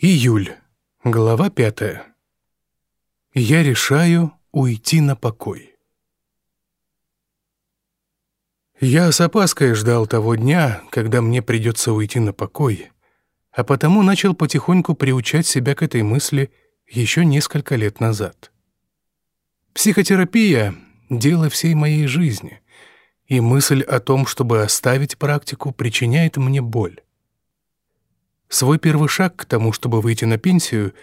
Июль. Глава пятая. Я решаю уйти на покой. Я с опаской ждал того дня, когда мне придется уйти на покой, а потому начал потихоньку приучать себя к этой мысли еще несколько лет назад. Психотерапия — дело всей моей жизни, и мысль о том, чтобы оставить практику, причиняет мне боль. Свой первый шаг к тому, чтобы выйти на пенсию,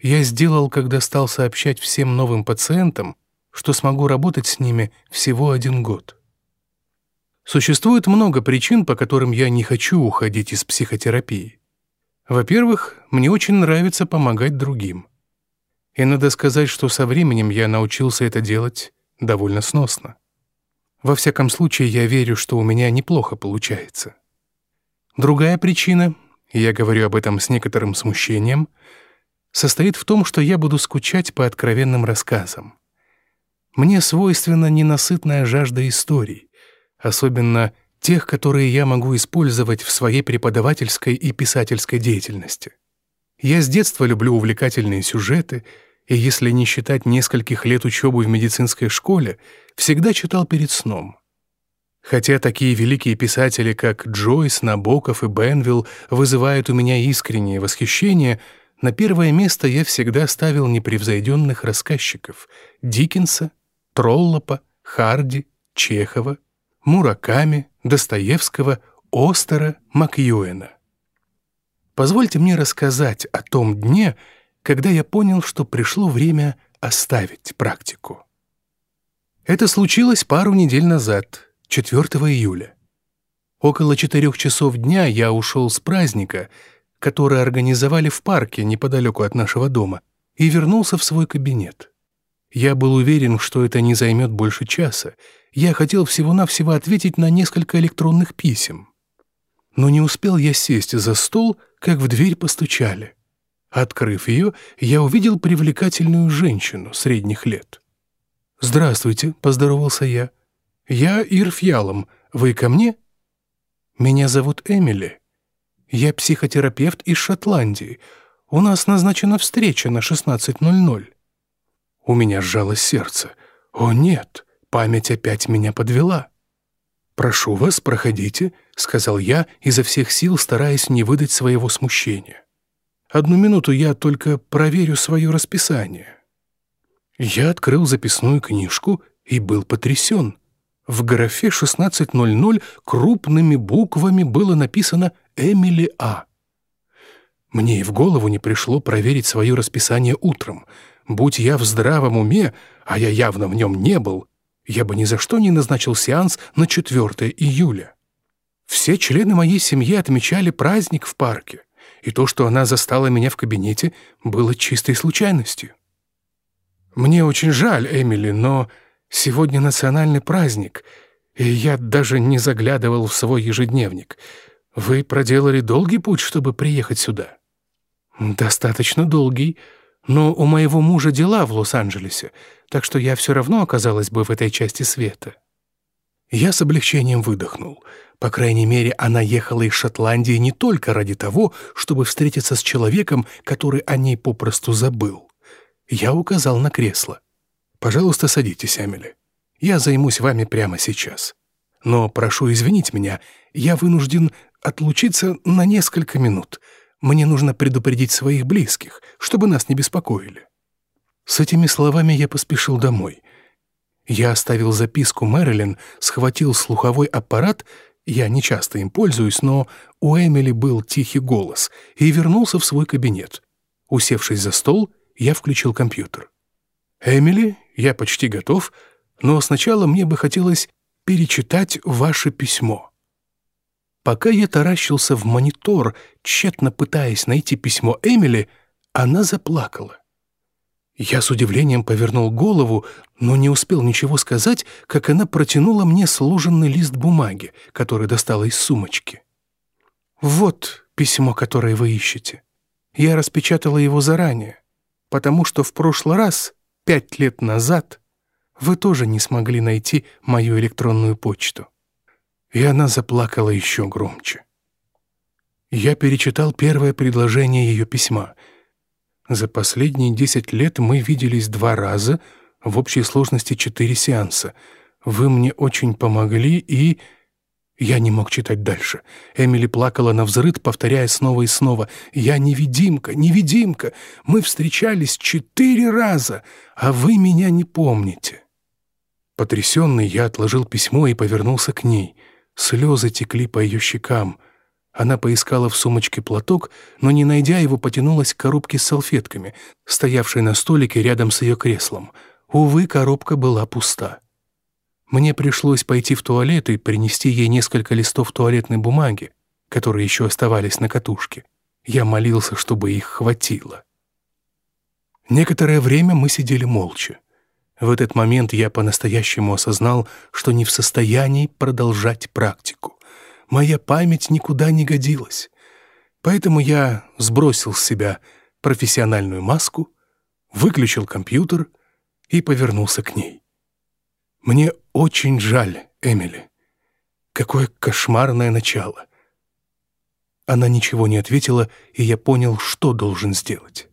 я сделал, когда стал сообщать всем новым пациентам, что смогу работать с ними всего один год. Существует много причин, по которым я не хочу уходить из психотерапии. Во-первых, мне очень нравится помогать другим. И надо сказать, что со временем я научился это делать довольно сносно. Во всяком случае, я верю, что у меня неплохо получается. Другая причина я говорю об этом с некоторым смущением, состоит в том, что я буду скучать по откровенным рассказам. Мне свойственна ненасытная жажда историй, особенно тех, которые я могу использовать в своей преподавательской и писательской деятельности. Я с детства люблю увлекательные сюжеты, и если не считать нескольких лет учебы в медицинской школе, всегда читал перед сном. Хотя такие великие писатели, как Джойс, Набоков и Бенвилл, вызывают у меня искреннее восхищение, на первое место я всегда ставил непревзойденных рассказчиков — Диккенса, Троллопа, Харди, Чехова, Мураками, Достоевского, Остера, Макьюэна. Позвольте мне рассказать о том дне, когда я понял, что пришло время оставить практику. Это случилось пару недель назад — 4 июля. Около четырех часов дня я ушел с праздника, который организовали в парке неподалеку от нашего дома, и вернулся в свой кабинет. Я был уверен, что это не займет больше часа. Я хотел всего-навсего ответить на несколько электронных писем. Но не успел я сесть за стол, как в дверь постучали. Открыв ее, я увидел привлекательную женщину средних лет. «Здравствуйте», — поздоровался я. «Я Ирфьялом. Вы ко мне?» «Меня зовут Эмили. Я психотерапевт из Шотландии. У нас назначена встреча на 16.00». У меня сжалось сердце. «О, нет, память опять меня подвела». «Прошу вас, проходите», — сказал я, изо всех сил стараясь не выдать своего смущения. «Одну минуту я только проверю свое расписание». Я открыл записную книжку и был потрясен. В графе 16.00 крупными буквами было написано «Эмили А». Мне и в голову не пришло проверить свое расписание утром. Будь я в здравом уме, а я явно в нем не был, я бы ни за что не назначил сеанс на 4 июля. Все члены моей семьи отмечали праздник в парке, и то, что она застала меня в кабинете, было чистой случайностью. «Мне очень жаль, Эмили, но Сегодня национальный праздник, и я даже не заглядывал в свой ежедневник. Вы проделали долгий путь, чтобы приехать сюда?» «Достаточно долгий, но у моего мужа дела в Лос-Анджелесе, так что я все равно оказалась бы в этой части света». Я с облегчением выдохнул. По крайней мере, она ехала из Шотландии не только ради того, чтобы встретиться с человеком, который о ней попросту забыл. Я указал на кресло. Пожалуйста, садитесь, Эмили. Я займусь вами прямо сейчас. Но прошу извинить меня, я вынужден отлучиться на несколько минут. Мне нужно предупредить своих близких, чтобы нас не беспокоили». С этими словами я поспешил домой. Я оставил записку Мэрилин, схватил слуховой аппарат, я не часто им пользуюсь, но у Эмили был тихий голос, и вернулся в свой кабинет. Усевшись за стол, я включил компьютер. «Эмили, я почти готов, но сначала мне бы хотелось перечитать ваше письмо». Пока я таращился в монитор, тщетно пытаясь найти письмо Эмили, она заплакала. Я с удивлением повернул голову, но не успел ничего сказать, как она протянула мне сложенный лист бумаги, который достала из сумочки. «Вот письмо, которое вы ищете. Я распечатала его заранее, потому что в прошлый раз пять лет назад вы тоже не смогли найти мою электронную почту». И она заплакала еще громче. Я перечитал первое предложение ее письма. За последние десять лет мы виделись два раза, в общей сложности четыре сеанса. Вы мне очень помогли и... Я не мог читать дальше. Эмили плакала на взрыд, повторяя снова и снова. «Я невидимка, невидимка! Мы встречались четыре раза, а вы меня не помните!» Потрясенный, я отложил письмо и повернулся к ней. Слезы текли по ее щекам. Она поискала в сумочке платок, но, не найдя его, потянулась к коробке с салфетками, стоявшей на столике рядом с ее креслом. Увы, коробка была пуста. Мне пришлось пойти в туалет и принести ей несколько листов туалетной бумаги, которые еще оставались на катушке. Я молился, чтобы их хватило. Некоторое время мы сидели молча. В этот момент я по-настоящему осознал, что не в состоянии продолжать практику. Моя память никуда не годилась. Поэтому я сбросил с себя профессиональную маску, выключил компьютер и повернулся к ней. «Мне очень жаль, Эмили. Какое кошмарное начало!» Она ничего не ответила, и я понял, что должен сделать.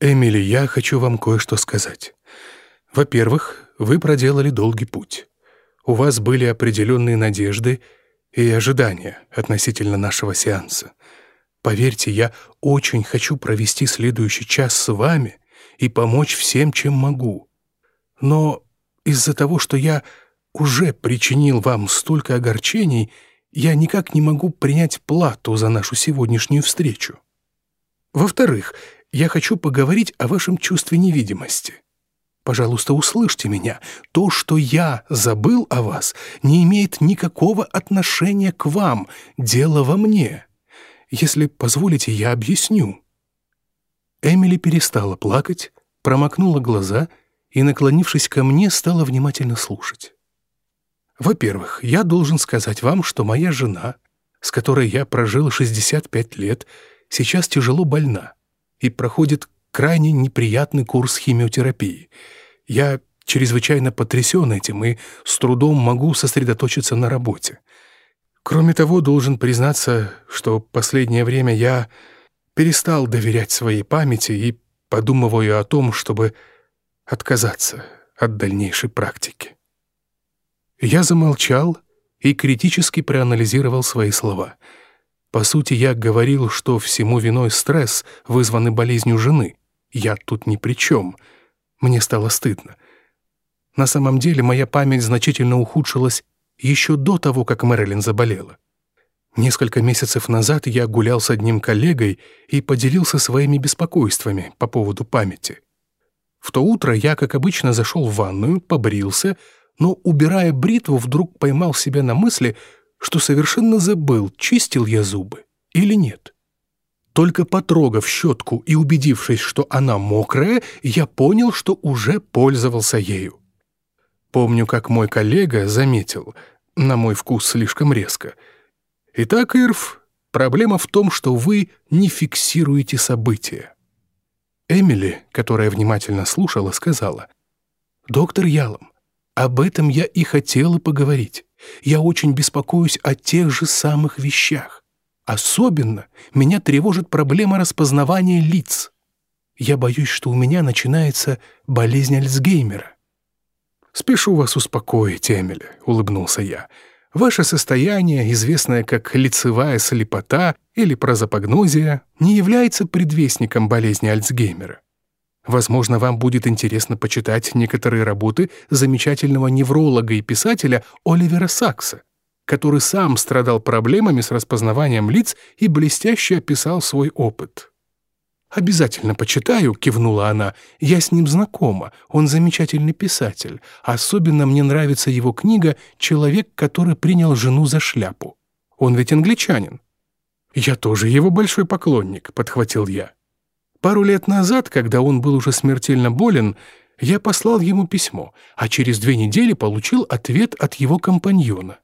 «Эмили, я хочу вам кое-что сказать. Во-первых, вы проделали долгий путь. У вас были определенные надежды и ожидания относительно нашего сеанса. Поверьте, я очень хочу провести следующий час с вами и помочь всем, чем могу. Но из-за того, что я уже причинил вам столько огорчений, я никак не могу принять плату за нашу сегодняшнюю встречу. Во-вторых, я хочу поговорить о вашем чувстве невидимости. Пожалуйста, услышьте меня. То, что я забыл о вас, не имеет никакого отношения к вам. Дело во мне. Если позволите, я объясню». Эмили перестала плакать, промокнула глаза и, наклонившись ко мне, стала внимательно слушать. «Во-первых, я должен сказать вам, что моя жена, с которой я прожил 65 лет, сейчас тяжело больна и проходит крайне неприятный курс химиотерапии. Я чрезвычайно потрясен этим и с трудом могу сосредоточиться на работе. Кроме того, должен признаться, что последнее время я перестал доверять своей памяти и подумываю о том, чтобы отказаться от дальнейшей практики. Я замолчал и критически проанализировал свои слова. По сути, я говорил, что всему виной стресс, вызванный болезнью жены. Я тут ни при чем. Мне стало стыдно. На самом деле моя память значительно ухудшилась еще до того, как Мэрилин заболела. Несколько месяцев назад я гулял с одним коллегой и поделился своими беспокойствами по поводу памяти. В то утро я, как обычно, зашел в ванную, побрился, но, убирая бритву, вдруг поймал себя на мысли, что совершенно забыл, чистил я зубы или нет. Только потрогав щетку и убедившись, что она мокрая, я понял, что уже пользовался ею. Помню, как мой коллега заметил, на мой вкус слишком резко. «Итак, Ирф, проблема в том, что вы не фиксируете события». Эмили, которая внимательно слушала, сказала, «Доктор Ялом, об этом я и хотела поговорить. Я очень беспокоюсь о тех же самых вещах. Особенно меня тревожит проблема распознавания лиц. Я боюсь, что у меня начинается болезнь Альцгеймера». «Спешу вас успокоить, Эмили», — улыбнулся я. Ваше состояние, известное как лицевая слепота или прозапогнозия, не является предвестником болезни Альцгеймера. Возможно, вам будет интересно почитать некоторые работы замечательного невролога и писателя Оливера Сакса, который сам страдал проблемами с распознаванием лиц и блестяще описал свой опыт. «Обязательно почитаю», — кивнула она. «Я с ним знакома. Он замечательный писатель. Особенно мне нравится его книга «Человек, который принял жену за шляпу». Он ведь англичанин». «Я тоже его большой поклонник», — подхватил я. Пару лет назад, когда он был уже смертельно болен, я послал ему письмо, а через две недели получил ответ от его компаньона.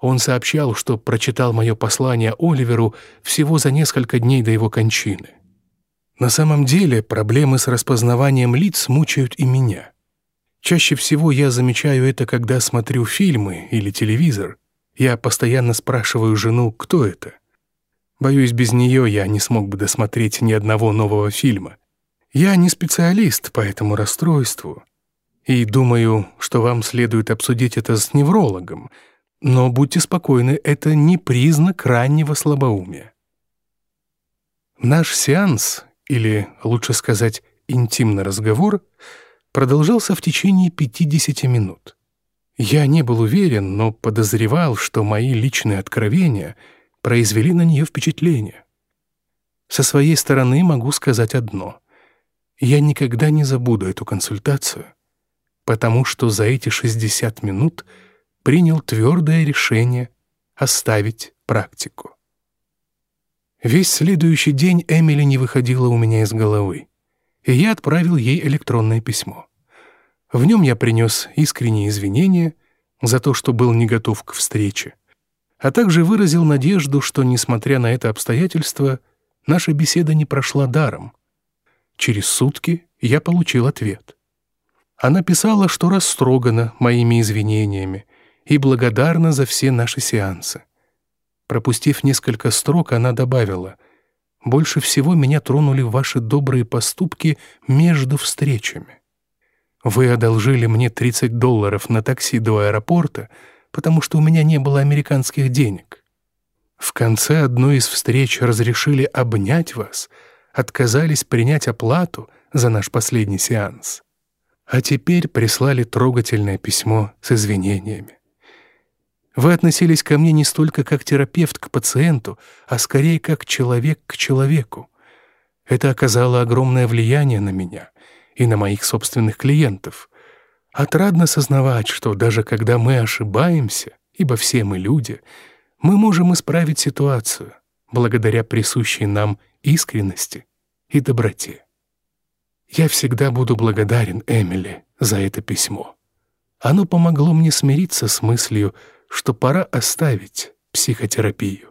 Он сообщал, что прочитал мое послание Оливеру всего за несколько дней до его кончины. На самом деле проблемы с распознаванием лиц мучают и меня. Чаще всего я замечаю это, когда смотрю фильмы или телевизор. Я постоянно спрашиваю жену, кто это. Боюсь, без нее я не смог бы досмотреть ни одного нового фильма. Я не специалист по этому расстройству, и думаю, что вам следует обсудить это с неврологом, но будьте спокойны, это не признак раннего слабоумия. Наш сеанс, или, лучше сказать, интимный разговор, продолжался в течение 50 минут. Я не был уверен, но подозревал, что мои личные откровения произвели на нее впечатление. Со своей стороны могу сказать одно. Я никогда не забуду эту консультацию, потому что за эти 60 минут принял твердое решение оставить практику. Весь следующий день Эмили не выходила у меня из головы, и я отправил ей электронное письмо. В нем я принес искренние извинения за то, что был не готов к встрече, а также выразил надежду, что, несмотря на это обстоятельство, наша беседа не прошла даром. Через сутки я получил ответ. Она писала, что растрогана моими извинениями и благодарна за все наши сеансы. Пропустив несколько строк, она добавила, «Больше всего меня тронули ваши добрые поступки между встречами». Вы одолжили мне 30 долларов на такси до аэропорта, потому что у меня не было американских денег. В конце одной из встреч разрешили обнять вас, отказались принять оплату за наш последний сеанс. А теперь прислали трогательное письмо с извинениями. Вы относились ко мне не столько как терапевт к пациенту, а скорее как человек к человеку. Это оказало огромное влияние на меня — и на моих собственных клиентов. Отрадно сознавать, что даже когда мы ошибаемся, ибо все мы люди, мы можем исправить ситуацию благодаря присущей нам искренности и доброте. Я всегда буду благодарен Эмили за это письмо. Оно помогло мне смириться с мыслью, что пора оставить психотерапию.